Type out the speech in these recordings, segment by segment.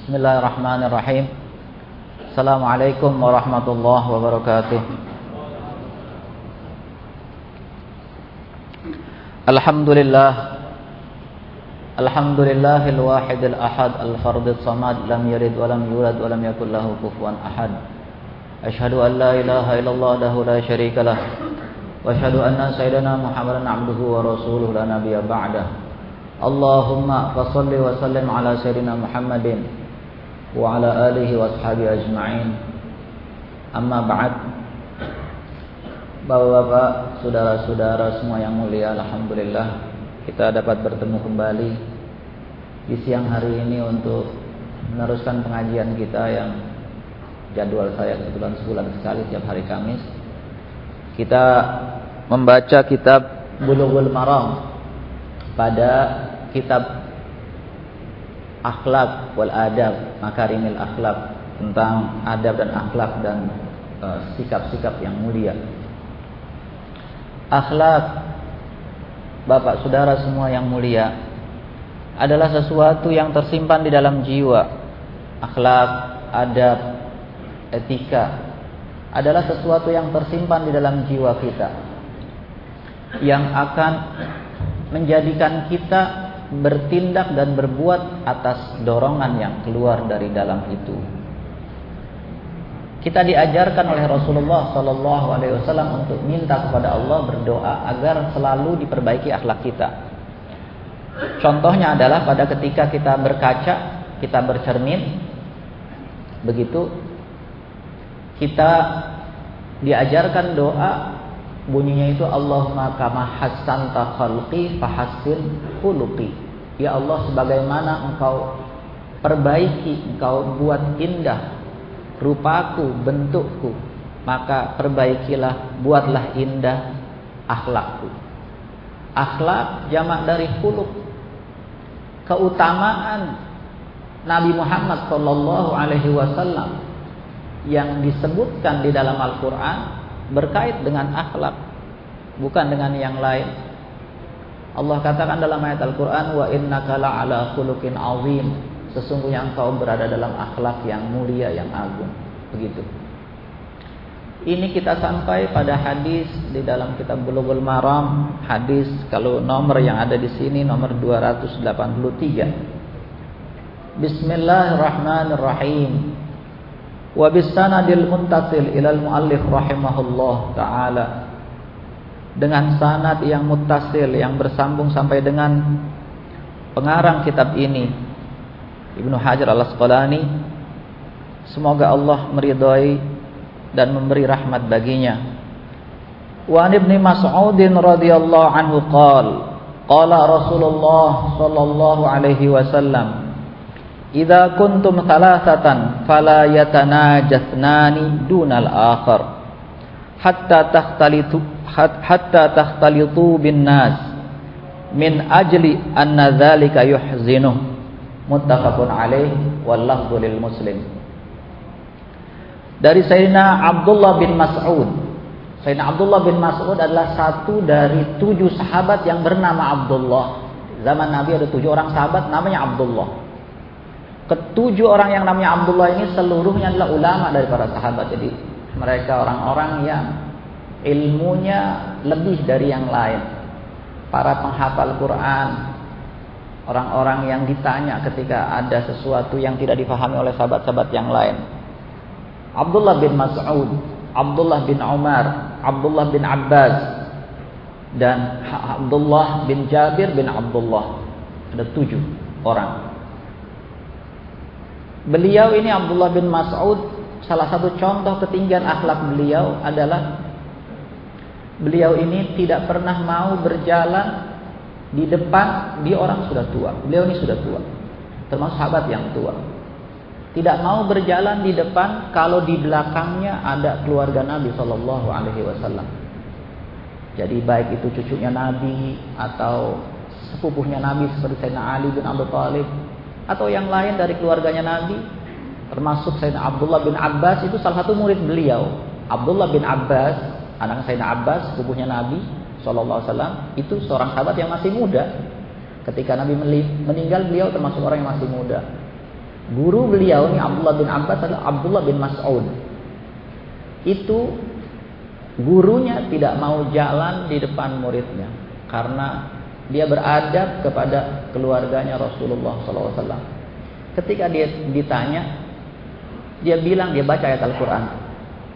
Bismillahirrahmanirrahim. Assalamualaikum warahmatullahi wabarakatuh. Alhamdulillah Alhamdulillahil wahidil ahad al-fardid samad lam yalid wa lam yulad wa lam yakul lahu kufuwan ahad. Ashhadu an la ilaha illallah wahdahu la syarika lah wa ashhadu anna sayyidana Muhammadan abduhu wa rasuluhu la nabiyya ba'dah. Allahumma fashalli wa sallim ala sayyidina Muhammadin wa ala alihi wa ashabihi ajma'in. Amma ba'd. Bapak-bapak, saudara-saudara semua yang mulia, alhamdulillah kita dapat bertemu kembali di siang hari ini untuk meneruskan pengajian kita yang jadwal saya kebetulan sebulan sekali setiap hari Kamis. Kita membaca kitab Bulughul Maram pada kitab akhlak wal adab, makarimil akhlak tentang adab dan akhlak dan eh, sikap-sikap uh, yang mulia. Akhlak Bapak saudara semua yang mulia adalah sesuatu yang tersimpan di dalam jiwa. Akhlak, adab, etika adalah sesuatu yang tersimpan di dalam jiwa kita yang akan menjadikan kita bertindak dan berbuat atas dorongan yang keluar dari dalam itu. Kita diajarkan oleh Rasulullah Wasallam untuk minta kepada Allah berdoa agar selalu diperbaiki akhlak kita. Contohnya adalah pada ketika kita berkaca, kita bercermin, begitu kita diajarkan doa bunyinya itu Allahumma kama hassanta khalqi fahassin khuluqi. Ya Allah sebagaimana engkau perbaiki, engkau buat indah rupaku, bentukku, maka perbaikilah, buatlah indah akhlakku. Akhlak jamak dari khuluq. Keutamaan Nabi Muhammad sallallahu alaihi wasallam yang disebutkan di dalam Al-Qur'an berkait dengan akhlak, bukan dengan yang lain. Allah katakan dalam ayat Al-Qur'an wa innaka la'ala khuluqin 'azim. Sesungguhnya engkau berada dalam akhlak yang mulia yang agung. Begitu. Ini kita sampai pada hadis di dalam kitab Bulughul Maram. Hadis kalau nomor yang ada di sini nomor 283 Bismillahirrahmanirrahim wa bisanadil muttasil ilal muallif rahimahullah taala dengan sanad yang muttasil yang bersambung sampai dengan pengarang kitab ini Ibnu Hajar Al-Asqalani semoga Allah meridhai dan memberi rahmat baginya. Wa Ibnu Mas'ud radhiyallahu anhu qala qala Rasulullah sallallahu alaihi wasallam Idza kuntum thalathatan fala yatanajathani dunal akhar hatta takhtalitu hatta takhtalitu bin nas min ajli anna dzalika yuhzinuh. Muttafaqun alaih wal lafdhu lil muslim. Dari Sayyidina Abdullah bin Mas'ud. Sayyidina Abdullah bin Mas'ud adalah satu dari tujuh sahabat yang bernama Abdullah. Zaman Nabi ada tujuh orang sahabat namanya Abdullah ketujuh orang yang namanya Abdullah ini seluruhnya adalah ulama dari para sahabat jadi mereka orang-orang yang ilmunya lebih dari yang lain para penghafal Quran orang-orang yang ditanya ketika ada sesuatu yang tidak difahami oleh sahabat-sahabat yang lain. Abdullah bin Mas'ud, Abdullah bin Umar, Abdullah bin Abbas, dan Abdullah bin Jabir bin Abdullah. Ada tujuh orang. Beliau ini Abdullah bin Mas'ud, salah satu contoh ketinggian akhlak beliau adalah beliau ini tidak pernah mau berjalan di depan dia orang sudah tua. Beliau ini sudah tua. Termasuk sahabat yang tua. Tidak mau berjalan di depan kalau di belakangnya ada keluarga Nabi Wasallam. Jadi baik itu cucunya Nabi atau sepupunya Nabi seperti Sayyidina Ali bin Abi Thalib atau yang lain dari keluarganya Nabi termasuk Sayyidina Abdullah bin Abbas itu salah satu murid beliau. Abdullah bin Abbas, anak Sayyidina Abbas, sepupunya Nabi, Shallallahu Wasallam itu seorang sahabat yang masih muda. Ketika Nabi meninggal beliau termasuk orang yang masih muda. Guru beliau ini Abdullah bin Abbas adalah Abdullah bin Mas'ud. Itu gurunya tidak mau jalan di depan muridnya karena dia beradab kepada keluarganya Rasulullah SAW. Ketika dia ditanya, dia bilang dia baca ayat Al-Quran.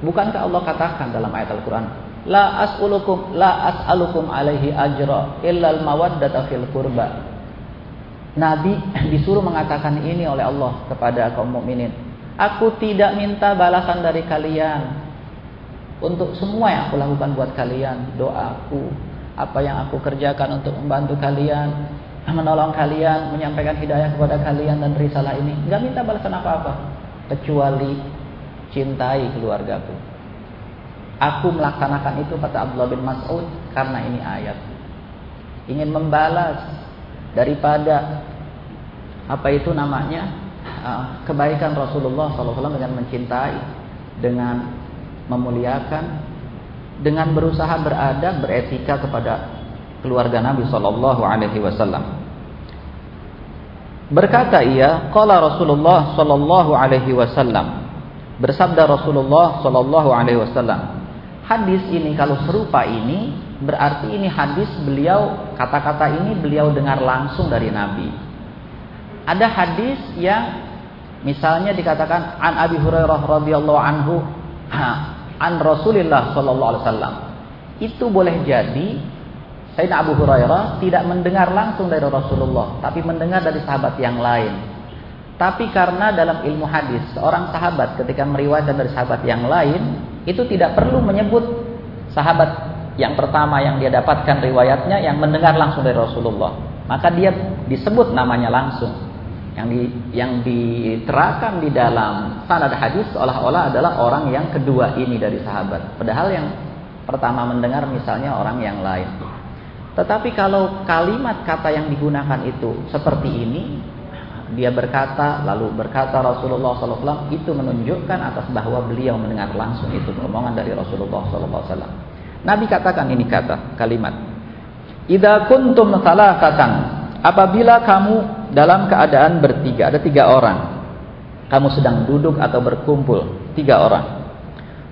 Bukankah Allah katakan dalam ayat Al-Quran, La as'ulukum la as'alukum alaihi ajra illal mawaddata fil qurba. Nabi disuruh mengatakan ini oleh Allah kepada kaum mukminin. Aku tidak minta balasan dari kalian untuk semua yang aku lakukan buat kalian, doaku, apa yang aku kerjakan untuk membantu kalian, menolong kalian, menyampaikan hidayah kepada kalian dan risalah ini. Gak minta balasan apa-apa kecuali cintai keluargaku. Aku melaksanakan itu kata Abdullah bin Mas'ud karena ini ayat. Ingin membalas daripada apa itu namanya uh, kebaikan Rasulullah SAW dengan mencintai, dengan memuliakan, dengan berusaha beradab, beretika kepada keluarga Nabi Sallallahu Alaihi Wasallam. Berkata ia, kala Rasulullah Sallallahu Alaihi Wasallam. Bersabda Rasulullah Sallallahu Alaihi Wasallam. Hadis ini kalau serupa ini berarti ini hadis beliau kata-kata ini beliau dengar langsung dari Nabi. Ada hadis yang misalnya dikatakan an Abi Hurairah radhiyallahu anhu an Rasulillah sallallahu alaihi wasallam. Itu boleh jadi Sayyidina Abu Hurairah tidak mendengar langsung dari Rasulullah, tapi mendengar dari sahabat yang lain. Tapi karena dalam ilmu hadis, seorang sahabat ketika meriwayatkan dari sahabat yang lain, itu tidak perlu menyebut sahabat yang pertama yang dia dapatkan riwayatnya yang mendengar langsung dari Rasulullah. Maka dia disebut namanya langsung. Yang di, yang diterapkan di dalam sanad hadis seolah-olah adalah orang yang kedua ini dari sahabat. Padahal yang pertama mendengar misalnya orang yang lain. Tetapi kalau kalimat kata yang digunakan itu seperti ini, dia berkata lalu berkata Rasulullah SAW itu menunjukkan atas bahwa beliau mendengar langsung itu omongan dari Rasulullah SAW. Nabi katakan ini kata kalimat. Ida kuntum salasatan apabila kamu dalam keadaan bertiga ada tiga orang kamu sedang duduk atau berkumpul tiga orang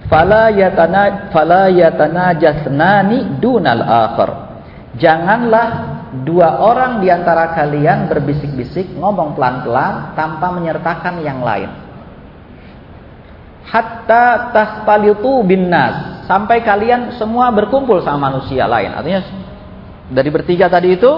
fala yatana fala dunal akhar Janganlah dua orang di antara kalian berbisik-bisik, ngomong pelan-pelan tanpa menyertakan yang lain. Hatta tahpalitu bin nas, sampai kalian semua berkumpul sama manusia lain. Artinya dari bertiga tadi itu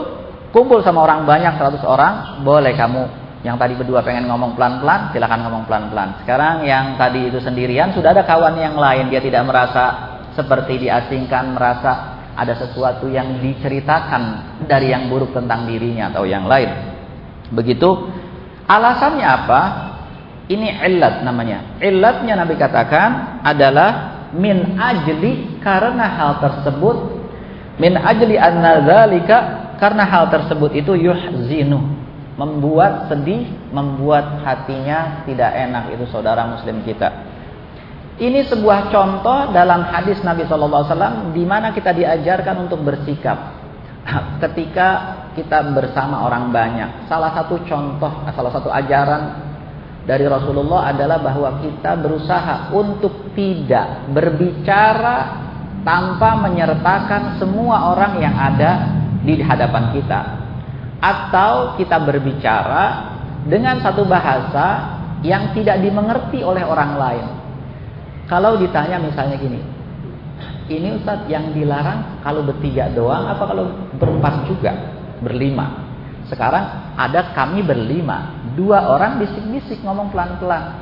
kumpul sama orang banyak 100 orang, boleh kamu yang tadi berdua pengen ngomong pelan-pelan, silakan ngomong pelan-pelan. Sekarang yang tadi itu sendirian sudah ada kawan yang lain, dia tidak merasa seperti diasingkan, merasa ada sesuatu yang diceritakan dari yang buruk tentang dirinya atau yang lain. Begitu. Alasannya apa? Ini illat namanya. Illatnya Nabi katakan adalah min ajli karena hal tersebut min ajli anna dzalika karena hal tersebut itu yuhzinu membuat sedih, membuat hatinya tidak enak itu saudara muslim kita. Ini sebuah contoh dalam hadis Nabi SAW di mana kita diajarkan untuk bersikap ketika kita bersama orang banyak. Salah satu contoh, salah satu ajaran dari Rasulullah adalah bahwa kita berusaha untuk tidak berbicara tanpa menyertakan semua orang yang ada di hadapan kita. Atau kita berbicara dengan satu bahasa yang tidak dimengerti oleh orang lain. Kalau ditanya misalnya gini, ini Ustadz yang dilarang kalau bertiga doang apa kalau berempat juga, berlima. Sekarang ada kami berlima, dua orang bisik-bisik ngomong pelan-pelan,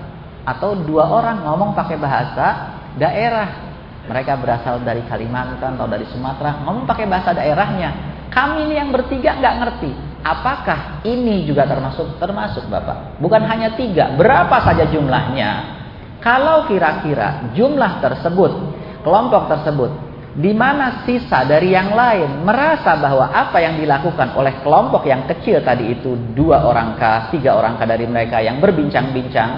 atau dua orang ngomong pakai bahasa daerah. Mereka berasal dari Kalimantan atau dari Sumatera, ngomong pakai bahasa daerahnya. Kami ini yang bertiga nggak ngerti. Apakah ini juga termasuk termasuk Bapak? Bukan hanya tiga, berapa saja jumlahnya? Kalau kira-kira jumlah tersebut, kelompok tersebut, di mana sisa dari yang lain merasa bahwa apa yang dilakukan oleh kelompok yang kecil tadi itu dua orang kah, tiga orang kah dari mereka yang berbincang-bincang,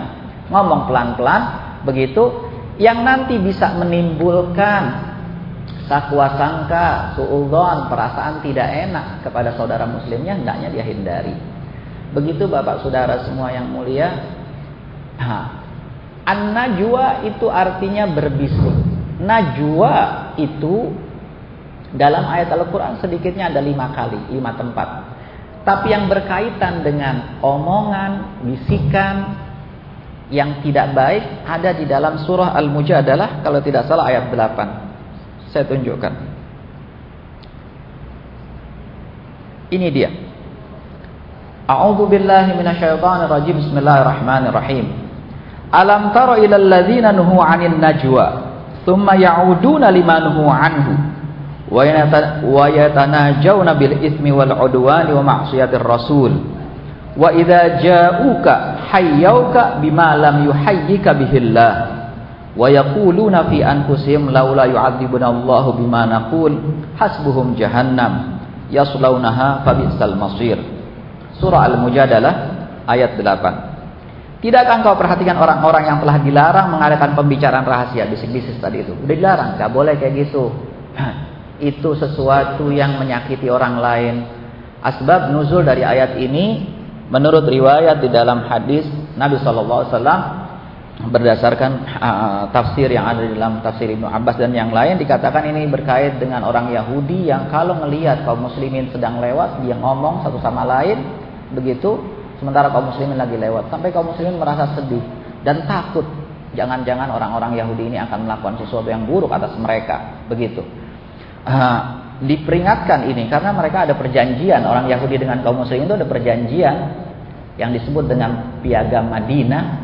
ngomong pelan-pelan, begitu, yang nanti bisa menimbulkan sakwa sangka, suudzon, perasaan tidak enak kepada saudara muslimnya hendaknya dia hindari. Begitu Bapak Saudara semua yang mulia. An-najwa itu artinya berbisik. Najwa itu dalam ayat Al-Quran sedikitnya ada lima kali, lima tempat. Tapi yang berkaitan dengan omongan, bisikan yang tidak baik ada di dalam surah Al-Mujadalah kalau tidak salah ayat 8. Saya tunjukkan. Ini dia. A'udzu billahi minasyaitonir rajim. Bismillahirrahmanirrahim. Alam tara ila alladzina nuhu 'anil najwa thumma ya'uduna lima nuhu anhu wa yatanajawna bil ismi wal 'udwani wa ma'siyatir rasul wa idza ja'uka hayyauka bima lam yuhayyika bihillah wa yaquluna fi anfusihim laula yu'adzibuna Allahu bima naqul hasbuhum jahannam yaslaunaha fabisal masir surah al-mujadalah ayat 8 Tidakkah engkau perhatikan orang-orang yang telah dilarang mengadakan pembicaraan rahasia bisik-bisik tadi itu? Udah dilarang, nggak boleh kayak gitu. itu sesuatu yang menyakiti orang lain. Asbab nuzul dari ayat ini menurut riwayat di dalam hadis Nabi SAW berdasarkan uh, tafsir yang ada di dalam tafsir Ibnu Abbas dan yang lain dikatakan ini berkait dengan orang Yahudi yang kalau melihat kaum muslimin sedang lewat dia ngomong satu sama lain begitu Sementara kaum muslimin lagi lewat. Sampai kaum muslimin merasa sedih dan takut. Jangan-jangan orang-orang Yahudi ini akan melakukan sesuatu yang buruk atas mereka. Begitu. Uh, diperingatkan ini karena mereka ada perjanjian. Orang Yahudi dengan kaum muslimin itu ada perjanjian yang disebut dengan piagam Madinah.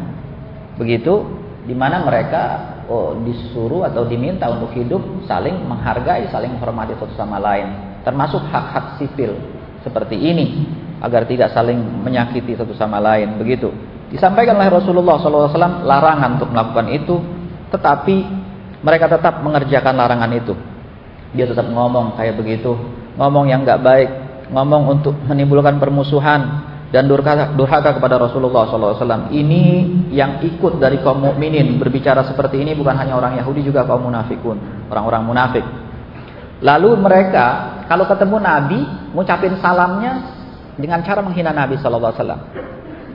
Begitu. di mana mereka oh, disuruh atau diminta untuk hidup saling menghargai, saling menghormati satu sama lain. Termasuk hak-hak sipil seperti ini agar tidak saling menyakiti satu sama lain begitu disampaikan oleh Rasulullah SAW larangan untuk melakukan itu tetapi mereka tetap mengerjakan larangan itu dia tetap ngomong kayak begitu ngomong yang nggak baik ngomong untuk menimbulkan permusuhan dan durhaka, durhaka kepada Rasulullah SAW. Ini yang ikut dari kaum mukminin berbicara seperti ini bukan hanya orang Yahudi juga kaum munafikun, orang-orang munafik. Lalu mereka kalau ketemu Nabi, ngucapin salamnya dengan cara menghina Nabi Wasallam.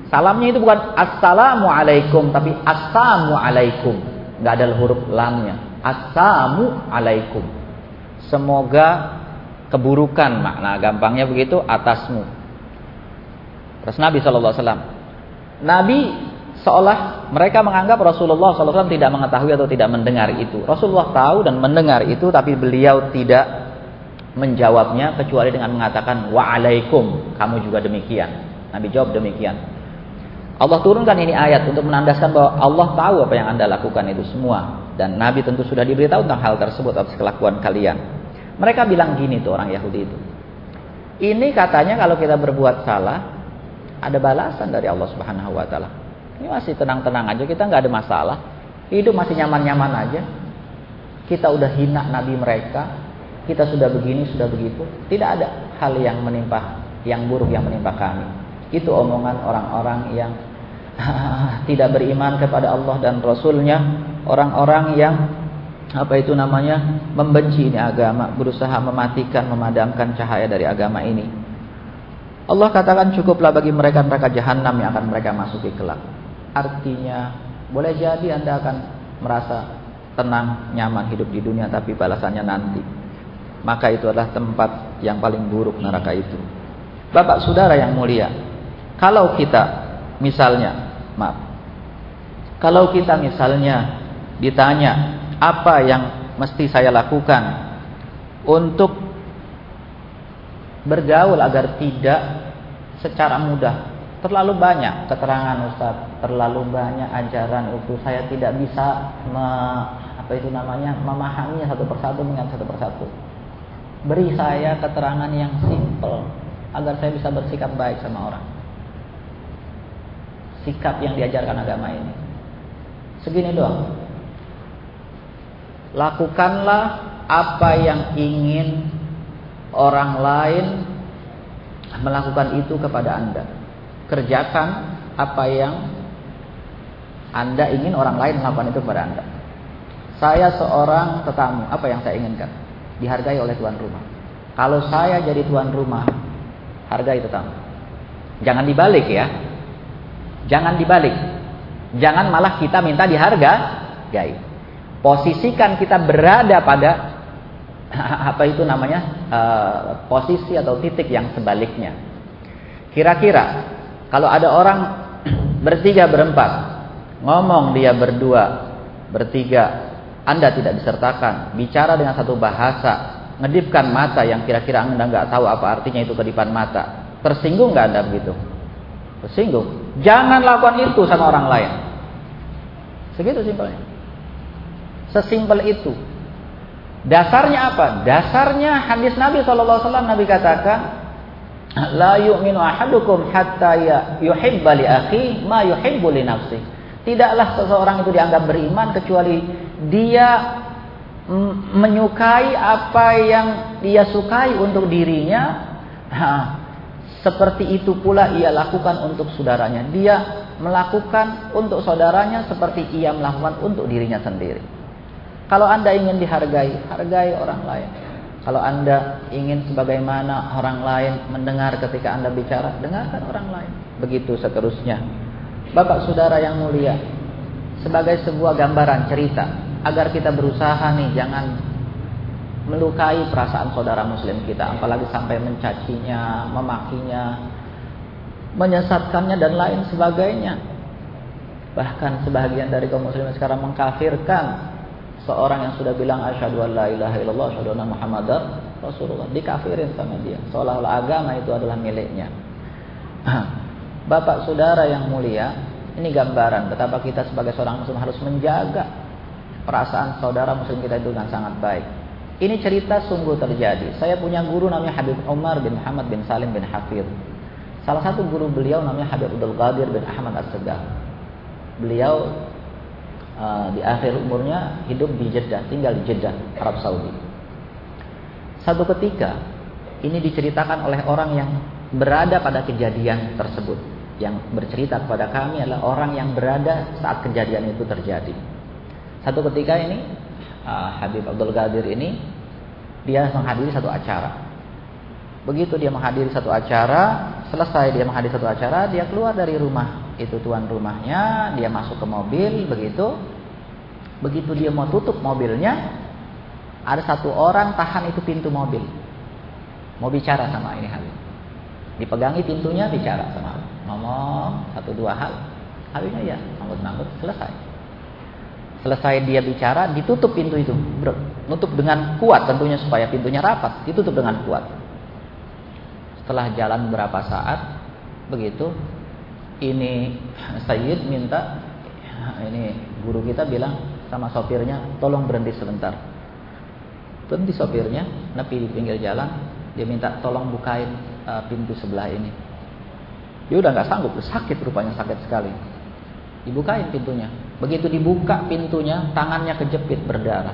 Salamnya itu bukan assalamu alaikum tapi assamu alaikum. Nggak ada huruf lamnya. Assamu alaikum. Semoga keburukan makna gampangnya begitu atasmu. Terus Nabi Wasallam. Nabi seolah mereka menganggap Rasulullah SAW tidak mengetahui atau tidak mendengar itu. Rasulullah tahu dan mendengar itu, tapi beliau tidak menjawabnya kecuali dengan mengatakan waalaikum. Kamu juga demikian. Nabi jawab demikian. Allah turunkan ini ayat untuk menandaskan bahwa Allah tahu apa yang anda lakukan itu semua. Dan Nabi tentu sudah diberitahu tentang hal tersebut atas kelakuan kalian. Mereka bilang gini tuh orang Yahudi itu. Ini katanya kalau kita berbuat salah ada balasan dari Allah Subhanahu wa taala ini masih tenang-tenang aja kita nggak ada masalah hidup masih nyaman-nyaman aja kita udah hina nabi mereka kita sudah begini, sudah begitu. Tidak ada hal yang menimpa, yang buruk yang menimpa kami. Itu omongan orang-orang yang tidak beriman kepada Allah dan Rasulnya. Orang-orang yang apa itu namanya membenci ini agama, berusaha mematikan, memadamkan cahaya dari agama ini. Allah katakan cukuplah bagi mereka neraka jahanam yang akan mereka masuki kelak. Artinya boleh jadi Anda akan merasa tenang, nyaman hidup di dunia tapi balasannya nanti maka itu adalah tempat yang paling buruk neraka itu. Bapak saudara yang mulia, kalau kita misalnya, maaf, kalau kita misalnya ditanya apa yang mesti saya lakukan untuk bergaul agar tidak secara mudah terlalu banyak keterangan Ustaz, terlalu banyak ajaran itu saya tidak bisa me, apa itu namanya memahaminya satu persatu dengan satu persatu. Beri saya keterangan yang simple agar saya bisa bersikap baik sama orang. Sikap yang diajarkan agama ini. Segini doang. Lakukanlah apa yang ingin orang lain melakukan itu kepada Anda. Kerjakan apa yang Anda ingin orang lain melakukan itu kepada Anda. Saya seorang tetamu, apa yang saya inginkan? dihargai oleh tuan rumah. Kalau saya jadi tuan rumah, hargai tetamu. Jangan dibalik ya. Jangan dibalik. Jangan malah kita minta dihargai. Posisikan kita berada pada apa itu namanya? Uh, posisi atau titik yang sebaliknya. Kira-kira kalau ada orang bertiga berempat ngomong dia berdua bertiga Anda tidak disertakan. Bicara dengan satu bahasa ngedipkan mata yang kira-kira Anda nggak tahu apa artinya itu kedipan mata. Tersinggung nggak Anda begitu? Tersinggung. Jangan lakukan itu sama orang lain. Segitu simpelnya. Sesimpel itu dasarnya apa? Dasarnya hadis Nabi SAW Nabi katakan la yu'minu ahadukum hatta ya yuhibba li akhi ma yuhibbu nafsi. Tidaklah seseorang itu dianggap beriman kecuali dia menyukai apa yang dia sukai untuk dirinya. Seperti itu pula ia lakukan untuk saudaranya. Dia melakukan untuk saudaranya seperti ia melakukan untuk dirinya sendiri kalau anda ingin dihargai hargai orang lain. Kalau anda ingin sebagaimana orang lain mendengar ketika anda bicara dengarkan orang lain. Begitu seterusnya. Bapak saudara yang mulia sebagai sebuah gambaran cerita agar kita berusaha nih jangan melukai perasaan saudara muslim kita apalagi sampai mencacinya, memakinya, menyesatkannya dan lain sebagainya. Bahkan sebagian dari kaum muslimin sekarang mengkafirkan seorang yang sudah bilang asyhadu an la ilaha illallah asyhadu anna muhammadar rasulullah dikafirin sama dia seolah-olah agama itu adalah miliknya. Bapak saudara yang mulia, ini gambaran betapa kita sebagai seorang muslim harus menjaga perasaan saudara muslim kita itu dengan sangat baik. Ini cerita sungguh terjadi. Saya punya guru namanya Habib Umar bin Muhammad bin Salim bin Hafid. Salah satu guru beliau namanya Habib Abdul Qadir bin Ahmad As-Segaf. Beliau uh, di akhir umurnya hidup di Jeddah, tinggal di Jeddah, Arab Saudi. Satu ketika ini diceritakan oleh orang yang berada pada kejadian tersebut. Yang bercerita kepada kami adalah orang yang berada saat kejadian itu terjadi. Satu ketika ini uh, Habib Abdul Qadir ini dia menghadiri satu acara. Begitu dia menghadiri satu acara, selesai dia menghadiri satu acara, dia keluar dari rumah itu tuan rumahnya, dia masuk ke mobil, begitu. Begitu dia mau tutup mobilnya, ada satu orang tahan itu pintu mobil. Mau bicara sama ini Habib. Dipegangi pintunya bicara sama Habib. Ngomong satu dua hal. Habibnya ya, nanggut-nanggut selesai. Selesai dia bicara, ditutup pintu itu. Nutup dengan kuat tentunya supaya pintunya rapat. Ditutup dengan kuat. Setelah jalan beberapa saat, begitu, ini Sayyid minta, ini guru kita bilang sama sopirnya, tolong berhenti sebentar. Berhenti sopirnya, nepi di pinggir jalan, dia minta tolong bukain uh, pintu sebelah ini. Dia udah nggak sanggup, sakit rupanya sakit sekali. Dibukain pintunya. Begitu dibuka pintunya, tangannya kejepit berdarah.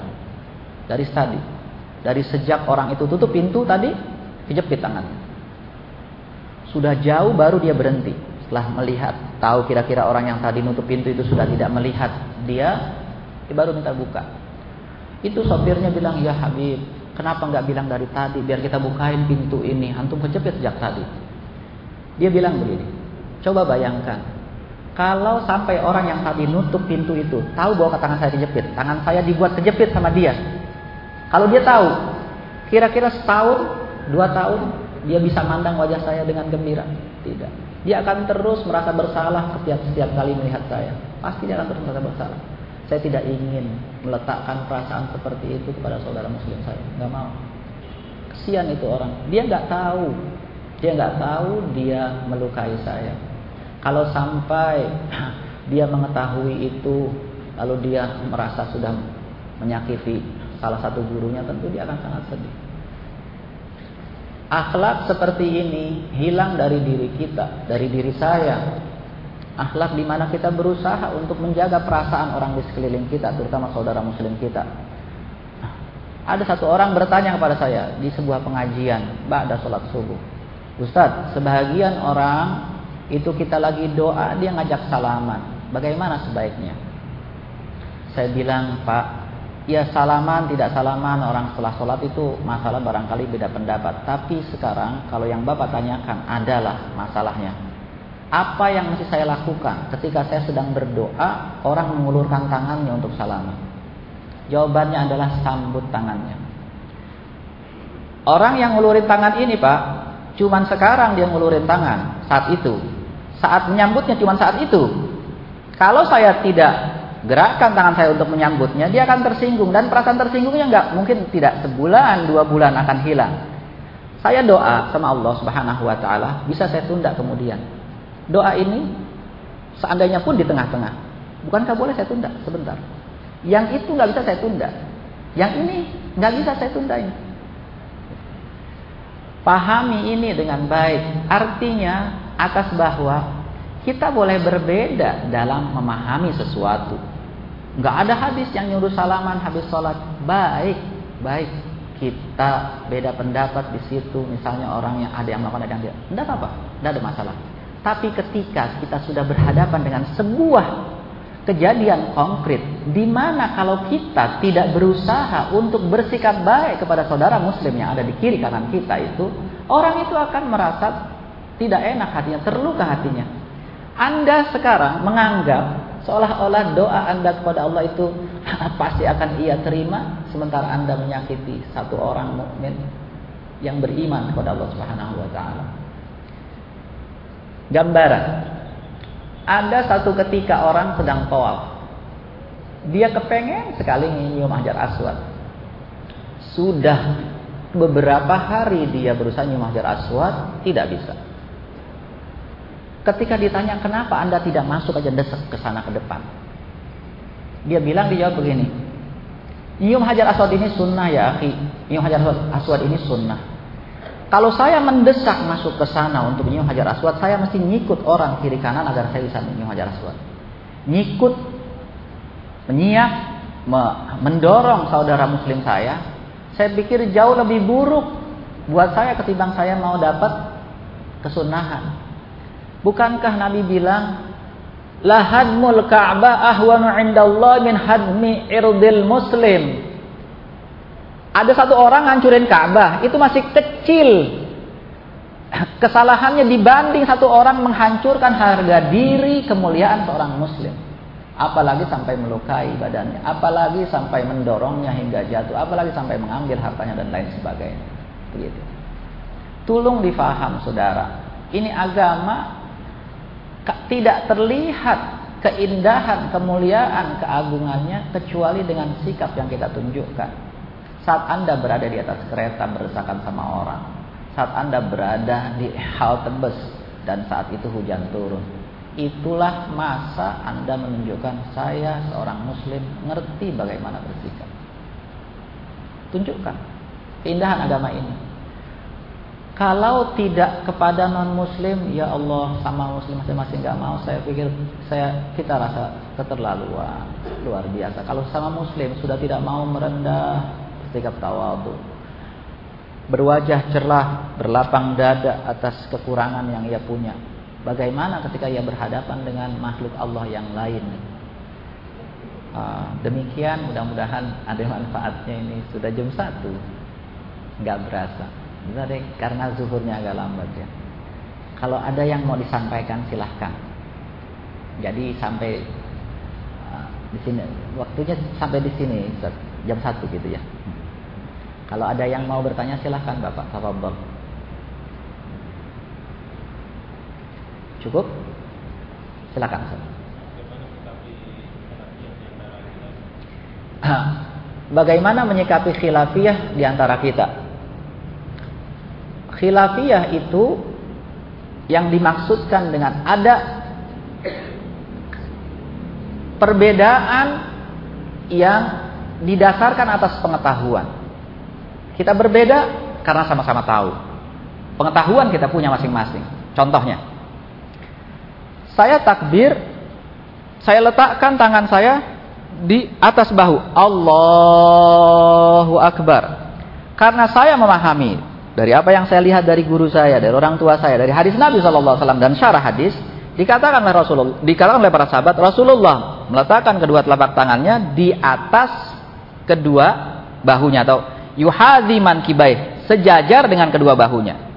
Dari tadi. Dari sejak orang itu tutup pintu tadi, kejepit tangannya. Sudah jauh baru dia berhenti. Setelah melihat, tahu kira-kira orang yang tadi nutup pintu itu sudah tidak melihat dia, dia baru minta buka. Itu sopirnya bilang, ya Habib, kenapa nggak bilang dari tadi, biar kita bukain pintu ini, antum kejepit sejak tadi. Dia bilang begini, coba bayangkan, kalau sampai orang yang tadi nutup pintu itu tahu bahwa tangan saya kejepit, tangan saya dibuat kejepit sama dia. Kalau dia tahu, kira-kira setahun, dua tahun, dia bisa mandang wajah saya dengan gembira? Tidak. Dia akan terus merasa bersalah setiap setiap kali melihat saya. Pasti dia akan terus merasa bersalah. Saya tidak ingin meletakkan perasaan seperti itu kepada saudara muslim saya. Gak mau. Kesian itu orang. Dia nggak tahu. Dia nggak tahu dia melukai saya. Kalau sampai dia mengetahui itu lalu dia merasa sudah menyakiti salah satu gurunya tentu dia akan sangat sedih. Akhlak seperti ini hilang dari diri kita, dari diri saya. Akhlak di mana kita berusaha untuk menjaga perasaan orang di sekeliling kita, terutama saudara muslim kita. Ada satu orang bertanya kepada saya di sebuah pengajian, ba'da sholat subuh. Ustadz, sebahagian orang itu kita lagi doa dia ngajak salaman bagaimana sebaiknya saya bilang pak ya salaman tidak salaman orang setelah sholat itu masalah barangkali beda pendapat tapi sekarang kalau yang bapak tanyakan adalah masalahnya apa yang mesti saya lakukan ketika saya sedang berdoa, orang mengulurkan tangannya untuk salaman? Jawabannya adalah sambut tangannya. Orang yang ngulurin tangan ini, Pak, cuman sekarang dia ngulurin tangan saat itu. Saat menyambutnya cuman saat itu. Kalau saya tidak gerakan tangan saya untuk menyambutnya, dia akan tersinggung dan perasaan tersinggung tersinggunnya nggak mungkin tidak sebulan, dua bulan akan hilang. Saya doa sama Allah Subhanahu wa taala, bisa saya tunda kemudian doa ini seandainya pun di tengah-tengah, bukankah boleh saya tunda sebentar? Yang itu nggak bisa saya tunda, yang ini nggak bisa saya tunda ini. Pahami ini dengan baik. Artinya atas bahwa kita boleh berbeda dalam memahami sesuatu. Nggak ada hadis yang nyuruh salaman habis sholat. Baik, baik. Kita beda pendapat di situ. Misalnya orang yang ada yang melakukan ada yang tidak. Tidak apa-apa, tidak ada masalah. Tapi ketika kita sudah berhadapan dengan sebuah kejadian konkret, di mana kalau kita tidak berusaha untuk bersikap baik kepada saudara muslim yang ada di kiri kanan kita itu, orang itu akan merasa tidak enak hatinya, terluka hatinya. Anda sekarang menganggap seolah-olah doa Anda kepada Allah itu pasti akan ia terima sementara Anda menyakiti satu orang mukmin yang beriman kepada Allah Subhanahu wa taala gambaran. Ada satu ketika orang sedang tawaf. Dia kepengen sekali nyium hajar aswad. Sudah beberapa hari dia berusaha nyium hajar aswad, tidak bisa. Ketika ditanya kenapa anda tidak masuk aja desek ke sana ke depan. Dia bilang dijawab begini. Nyium hajar aswad ini sunnah ya akhi. Nyium hajar aswad ini sunnah. Kalau saya mendesak masuk ke sana untuk menyium hajar aswad, saya mesti ngikut orang kiri kanan agar saya bisa menyium hajar aswad. Ngikut, menyiap, mendorong saudara muslim saya, saya pikir jauh lebih buruk buat saya ketimbang saya mau dapat kesunahan. Bukankah Nabi bilang, Lahadmul Ka'bah ahwanu indallah min hadmi irdil muslim. Ada satu orang ngancurin Ka'bah, itu masih kecil. Kesalahannya dibanding satu orang menghancurkan harga diri kemuliaan seorang muslim. Apalagi sampai melukai badannya, apalagi sampai mendorongnya hingga jatuh, apalagi sampai mengambil hartanya dan lain sebagainya. Begitu. Tolong difaham saudara. Ini agama tidak terlihat keindahan, kemuliaan, keagungannya kecuali dengan sikap yang kita tunjukkan. Saat Anda berada di atas kereta berdesakan sama orang. Saat Anda berada di halte bus dan saat itu hujan turun. Itulah masa Anda menunjukkan saya seorang muslim ngerti bagaimana bersikap. Tunjukkan keindahan agama ini. Kalau tidak kepada non muslim, ya Allah sama muslim masing-masing nggak mau. Saya pikir saya kita rasa keterlaluan luar biasa. Kalau sama muslim sudah tidak mau merendah, sikap tawadu. Berwajah cerlah, berlapang dada atas kekurangan yang ia punya. Bagaimana ketika ia berhadapan dengan makhluk Allah yang lain? Uh, demikian mudah-mudahan ada manfaatnya ini sudah jam satu nggak berasa Benar karena zuhurnya agak lambat ya kalau ada yang mau disampaikan silahkan jadi sampai uh, di sini waktunya sampai di sini jam satu gitu ya kalau ada yang mau bertanya silahkan Bapak Tafadhol. Cukup? Silakan. Bagaimana menyikapi khilafiyah di antara kita? Khilafiyah itu yang dimaksudkan dengan ada perbedaan yang didasarkan atas pengetahuan. Kita berbeda karena sama-sama tahu. Pengetahuan kita punya masing-masing. Contohnya, saya takbir, saya letakkan tangan saya di atas bahu. Allahu Akbar. Karena saya memahami dari apa yang saya lihat dari guru saya, dari orang tua saya, dari hadis Nabi SAW dan syarah hadis, dikatakan oleh Rasulullah, dikatakan oleh para sahabat, Rasulullah meletakkan kedua telapak tangannya di atas kedua bahunya atau yuhaziman kibai sejajar dengan kedua bahunya.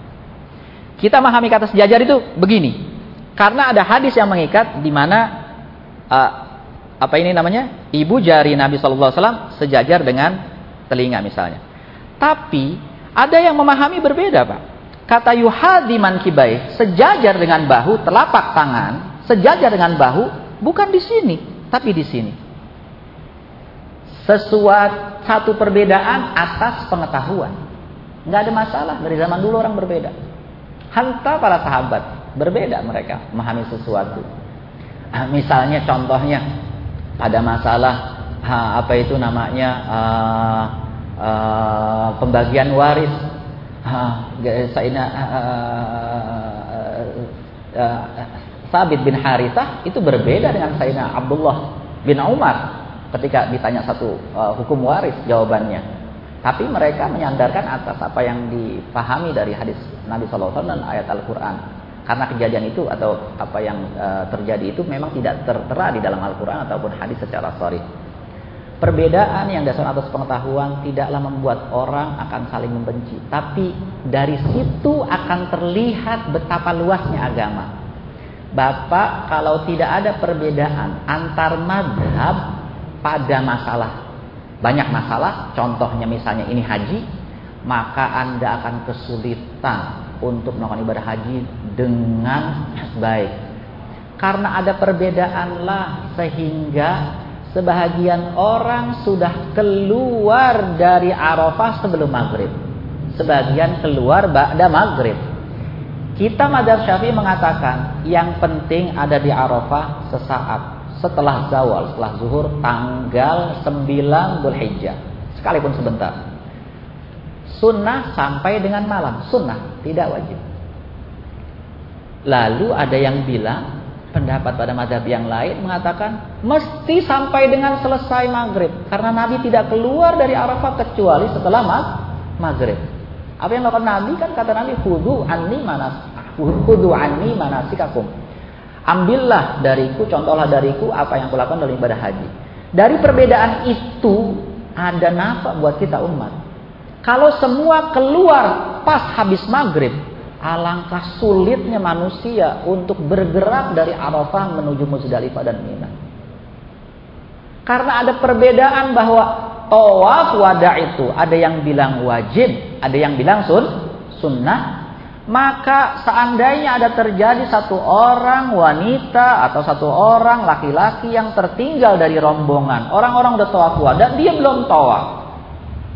Kita memahami kata sejajar itu begini. Karena ada hadis yang mengikat di mana uh, apa ini namanya? Ibu jari Nabi wasallam sejajar dengan telinga misalnya. Tapi ada yang memahami berbeda, Pak. Kata yuhadi kibai, sejajar dengan bahu, telapak tangan, sejajar dengan bahu, bukan di sini, tapi di sini. Sesuatu satu perbedaan atas pengetahuan. Nggak ada masalah, dari zaman dulu orang berbeda. Hanta para sahabat, berbeda mereka memahami sesuatu. Nah, misalnya contohnya pada masalah ha, apa itu namanya uh, uh, pembagian waris Sayyidina Sabit bin Harithah itu berbeda dengan Sayyidina Abdullah bin Umar ketika ditanya satu uh, hukum waris jawabannya. Tapi mereka menyandarkan atas apa yang dipahami dari hadis Nabi SAW dan ayat Al-Quran. Karena kejadian itu atau apa yang uh, terjadi itu memang tidak tertera di dalam Al-Quran ataupun hadis secara sorry. Perbedaan yang dasar atas pengetahuan tidaklah membuat orang akan saling membenci. Tapi dari situ akan terlihat betapa luasnya agama. Bapak kalau tidak ada perbedaan antar madhab pada masalah. Banyak masalah, contohnya misalnya ini haji. Maka Anda akan kesulitan untuk melakukan ibadah haji dengan baik. Karena ada perbedaanlah sehingga Sebahagian orang sudah keluar dari Arafah sebelum maghrib. Sebagian keluar ba'da maghrib. Kita madhab syafi'i mengatakan yang penting ada di Arafah sesaat setelah zawal, setelah zuhur tanggal 9 Dzulhijjah. Sekalipun sebentar. Sunnah sampai dengan malam, sunnah, tidak wajib. Lalu ada yang bilang pendapat pada madhab yang lain mengatakan mesti sampai dengan selesai maghrib karena Nabi tidak keluar dari Arafah kecuali setelah mag maghrib. Apa yang dilakukan Nabi kan kata Nabi hudu anni manas hudu anni manasikakum. Ambillah dariku, contohlah dariku apa yang kulakukan dalam ibadah haji. Dari perbedaan itu ada nafkah buat kita umat. Kalau semua keluar pas habis maghrib, Alangkah sulitnya manusia untuk bergerak dari Arafah menuju Muzdalifah dan Mina. Karena ada perbedaan bahwa tawaf wada itu ada yang bilang wajib, ada yang bilang sun, sunnah. Maka seandainya ada terjadi satu orang wanita atau satu orang laki-laki yang tertinggal dari rombongan, orang-orang udah tawaf wada, dia belum tawaf.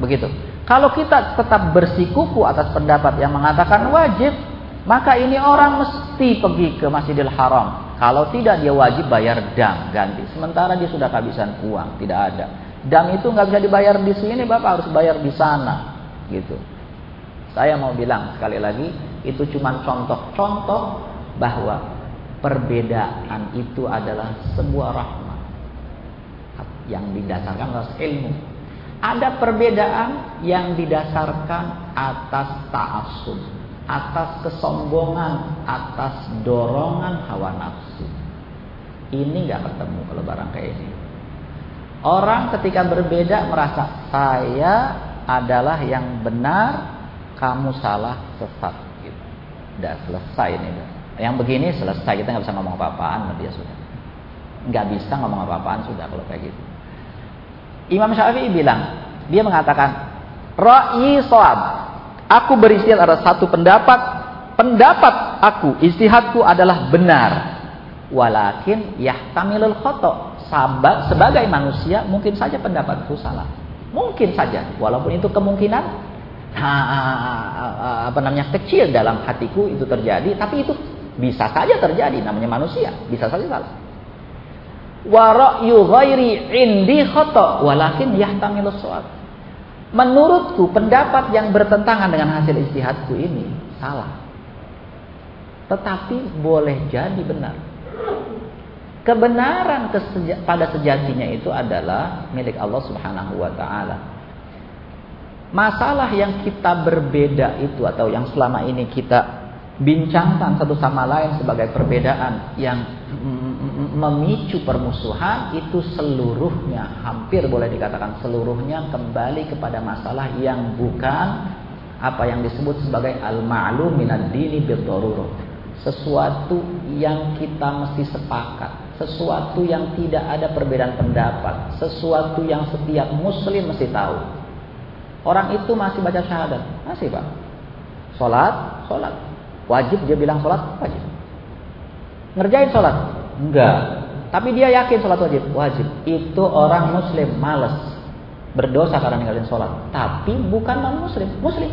Begitu. Kalau kita tetap bersikuku atas pendapat yang mengatakan wajib, maka ini orang mesti pergi ke Masjidil Haram. Kalau tidak dia wajib bayar dam ganti. Sementara dia sudah kehabisan uang, tidak ada. Dam itu nggak bisa dibayar di sini, Bapak harus bayar di sana. Gitu. Saya mau bilang sekali lagi, itu cuma contoh-contoh bahwa perbedaan itu adalah sebuah rahmat yang didasarkan atas ilmu ada perbedaan yang didasarkan atas ta'asub, atas kesombongan, atas dorongan hawa nafsu. Ini nggak ketemu kalau barang kayak ini. Orang ketika berbeda merasa saya adalah yang benar, kamu salah sesat. Gitu. Udah selesai ini. Yang begini selesai kita nggak bisa ngomong apa-apaan dia sudah. Nggak bisa ngomong apa-apaan sudah kalau kayak gitu. Imam Syafi'i bilang, dia mengatakan, Ra'i soab. Aku beristihad ada satu pendapat. Pendapat aku, istihadku adalah benar. Walakin yahtamilul khoto. Sahabat, sebagai manusia, mungkin saja pendapatku salah. Mungkin saja. Walaupun itu kemungkinan apa namanya kecil dalam hatiku itu terjadi. Tapi itu bisa saja terjadi. Namanya manusia. Bisa saja salah wa ra'yu ghairi indi khata walakin yahtamilu shawab. Menurutku pendapat yang bertentangan dengan hasil istihadku ini salah. Tetapi boleh jadi benar. Kebenaran pada sejatinya itu adalah milik Allah Subhanahu wa taala. Masalah yang kita berbeda itu atau yang selama ini kita bincangkan satu sama lain sebagai perbedaan yang memicu permusuhan itu seluruhnya hampir boleh dikatakan seluruhnya kembali kepada masalah yang bukan apa yang disebut sebagai al-ma'lum minad dini sesuatu yang kita mesti sepakat, sesuatu yang tidak ada perbedaan pendapat, sesuatu yang setiap muslim mesti tahu. Orang itu masih baca syahadat, masih Pak. Salat, salat. Wajib dia bilang salat, wajib. Ngerjain salat? Enggak. Tapi dia yakin salat wajib, wajib. Itu orang muslim males berdosa karena ninggalin sholat. Tapi bukan non muslim, muslim.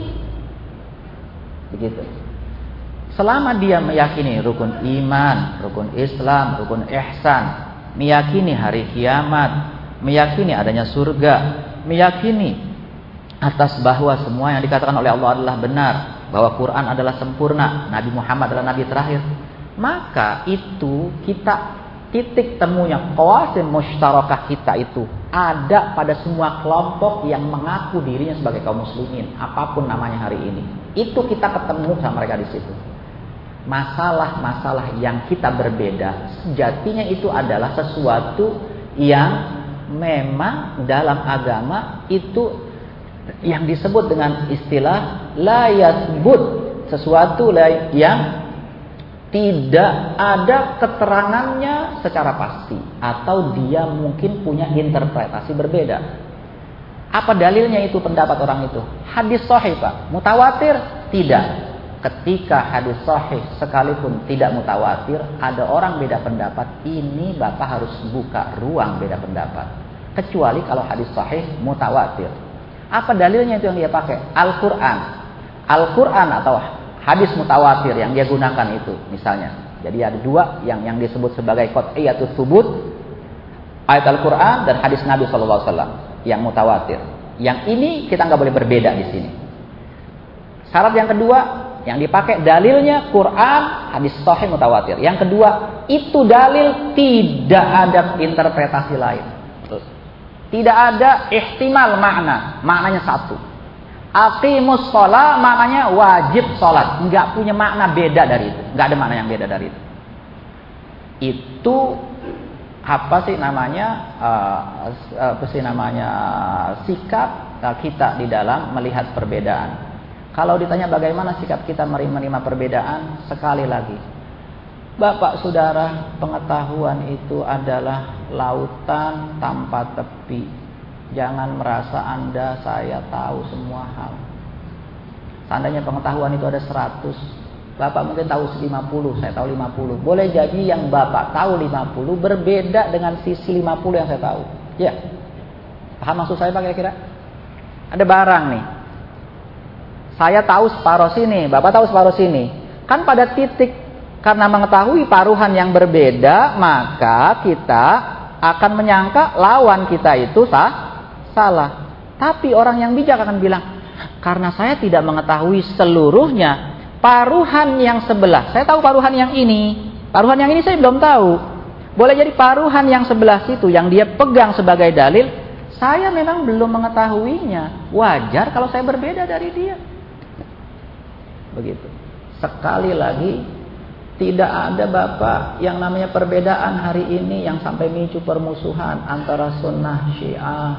Begitu. Selama dia meyakini rukun iman, rukun Islam, rukun ihsan, meyakini hari kiamat, meyakini adanya surga, meyakini atas bahwa semua yang dikatakan oleh Allah adalah benar, bahwa Quran adalah sempurna, Nabi Muhammad adalah nabi terakhir, maka itu kita titik temunya qawasim mustarakah kita itu ada pada semua kelompok yang mengaku dirinya sebagai kaum muslimin apa pun namanya hari ini. Itu kita ketemu sama mereka di situ. Masalah-masalah yang kita berbeda sejatinya itu adalah sesuatu yang memang dalam agama itu yang disebut dengan istilah la yasbut sesuatu yang tidak ada keterangannya secara pasti atau dia mungkin punya interpretasi berbeda. Apa dalilnya itu pendapat orang itu? Hadis sahih Pak, mutawatir? Tidak. Ketika hadis sahih sekalipun tidak mutawatir, ada orang beda pendapat, ini Bapak harus buka ruang beda pendapat. Kecuali kalau hadis sahih mutawatir. Apa dalilnya itu yang dia pakai? Al-Qur'an. Al-Qur'an atau hadis mutawatir yang dia gunakan itu misalnya. Jadi ada dua yang yang disebut sebagai qat'iyatus subut ayat Al-Qur'an dan hadis Nabi sallallahu yang mutawatir. Yang ini kita nggak boleh berbeda di sini. Syarat yang kedua yang dipakai dalilnya Quran, hadis sahih mutawatir. Yang kedua, itu dalil tidak ada interpretasi lain. Tidak ada ihtimal makna. Maknanya satu. Aqimus sholat maknanya wajib sholat. Enggak punya makna beda dari itu. Enggak ada makna yang beda dari itu. Itu apa sih namanya uh, apa sih namanya sikap uh, kita di dalam melihat perbedaan kalau ditanya bagaimana sikap kita menerima perbedaan, sekali lagi. Bapak saudara, pengetahuan itu adalah lautan tanpa tepi. Jangan merasa Anda saya tahu semua hal. Seandainya pengetahuan itu ada 100, Bapak mungkin tahu 50, saya tahu 50. Boleh jadi yang Bapak tahu 50 berbeda dengan sisi 50 yang saya tahu. Ya. Paham maksud saya Pak kira-kira? Ada barang nih, saya tahu separuh sini, Bapak tahu separuh sini. Kan pada titik karena mengetahui paruhan yang berbeda, maka kita akan menyangka lawan kita itu sah, salah. Tapi orang yang bijak akan bilang, karena saya tidak mengetahui seluruhnya, paruhan yang sebelah, saya tahu paruhan yang ini, paruhan yang ini saya belum tahu. Boleh jadi paruhan yang sebelah situ yang dia pegang sebagai dalil, saya memang belum mengetahuinya. Wajar kalau saya berbeda dari dia. Begitu. Sekali lagi tidak ada Bapak yang namanya perbedaan hari ini yang sampai micu permusuhan antara sunnah syiah.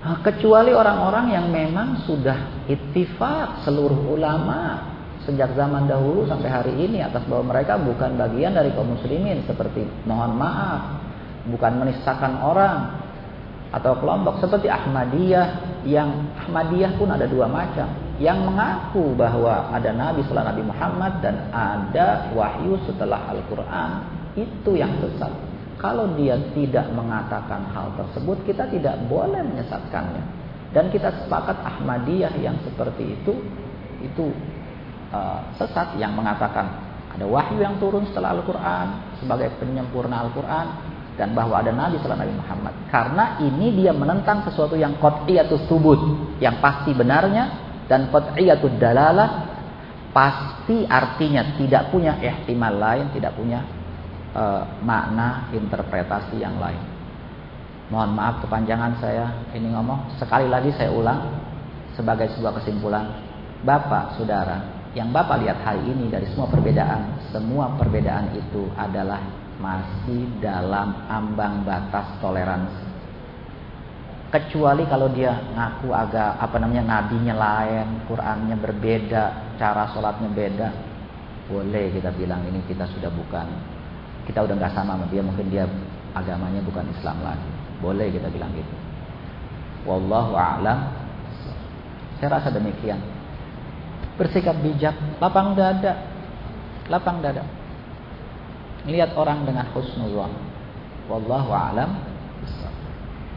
Nah, kecuali orang-orang yang memang sudah ittifaq seluruh ulama sejak zaman dahulu sampai hari ini atas bahwa mereka bukan bagian dari kaum muslimin seperti mohon maaf bukan menistakan orang atau kelompok seperti Ahmadiyah yang Ahmadiyah pun ada dua macam yang mengaku bahwa ada nabi setelah Nabi Muhammad dan ada wahyu setelah Al-Qur'an itu yang sesat. Kalau dia tidak mengatakan hal tersebut, kita tidak boleh menyesatkannya. Dan kita sepakat Ahmadiyah yang seperti itu itu uh, sesat yang mengatakan ada wahyu yang turun setelah Al-Qur'an sebagai penyempurna Al-Qur'an dan bahwa ada nabi setelah Nabi Muhammad. Karena ini dia menentang sesuatu yang qat'iyatus subut, yang pasti benarnya dan qat'iyatud dalalah pasti artinya tidak punya ihtimal lain, tidak punya uh, makna interpretasi yang lain. Mohon maaf kepanjangan saya ini ngomong. Sekali lagi saya ulang sebagai sebuah kesimpulan. Bapak, Saudara, yang Bapak lihat hari ini dari semua perbedaan, semua perbedaan itu adalah masih dalam ambang batas toleransi kecuali kalau dia ngaku agak apa namanya nabinya lain, Qurannya berbeda, cara sholatnya beda. boleh kita bilang ini kita sudah bukan kita udah nggak sama sama dia mungkin dia agamanya bukan Islam lagi. Boleh kita bilang gitu. Wallahu a'lam. Saya rasa demikian. Bersikap bijak lapang dada. Lapang dada. Lihat orang dengan husnuzon. Wallahu a'lam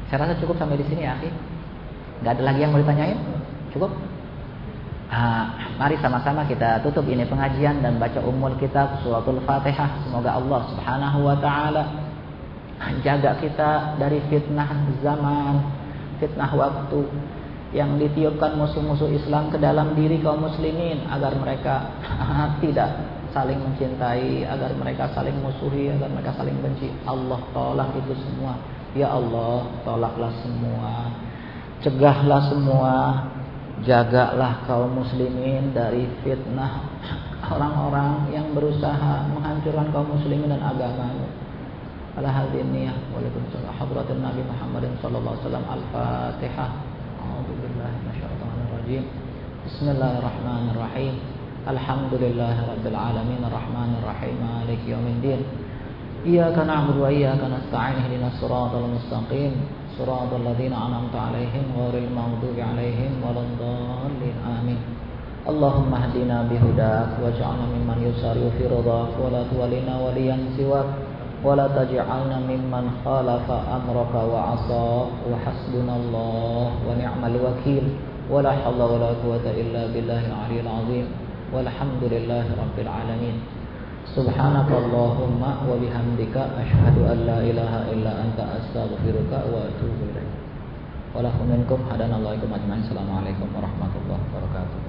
saya rasa cukup sampai di sini ya, akhi. Gak ada lagi yang mau ditanyain? Cukup? Ah, mari sama-sama kita tutup ini pengajian dan baca umul kitab suratul Fatihah. Semoga Allah Subhanahu wa taala jaga kita dari fitnah zaman, fitnah waktu yang ditiupkan musuh-musuh Islam ke dalam diri kaum muslimin agar mereka tidak saling mencintai, agar mereka saling musuhi, agar mereka saling benci. Allah tolak itu semua. Ya Allah, tolaklah semua, cegahlah semua, jagalah kaum muslimin dari fitnah orang-orang yang berusaha menghancurkan kaum muslimin dan agamanya. Niyyah Waalaikumsalam hadratin Nabi Muhammad sallallahu alaihi Al-Fatihah. A'udzu billahi minasyaitonir rajim. Bismillahirrahmanirrahim. Alhamdulillahirabbil alamin arrahmanir rahim maliki yaumiddin. إياك نعبد وإياك نستعين اهدنا الصراط المستقيم صراط الذين أنعمت عليهم غير المغضوب عليهم ولا الضالين آمين اللهم اهدنا بهداك واجعلنا ممن يسارع في رضاك ولا تولنا وليا سواك ولا تجعلنا ممن خالف أمرك وعصى وحسبنا الله ونعم الوكيل ولا حول ولا قوة إلا بالله العلي العظيم والحمد لله رب العالمين Subhanakallahumma wa bihamdika wa atubu ilaik. Wa hadanallahu ajma'in. Assalamualaikum warahmatullahi wabarakatuh.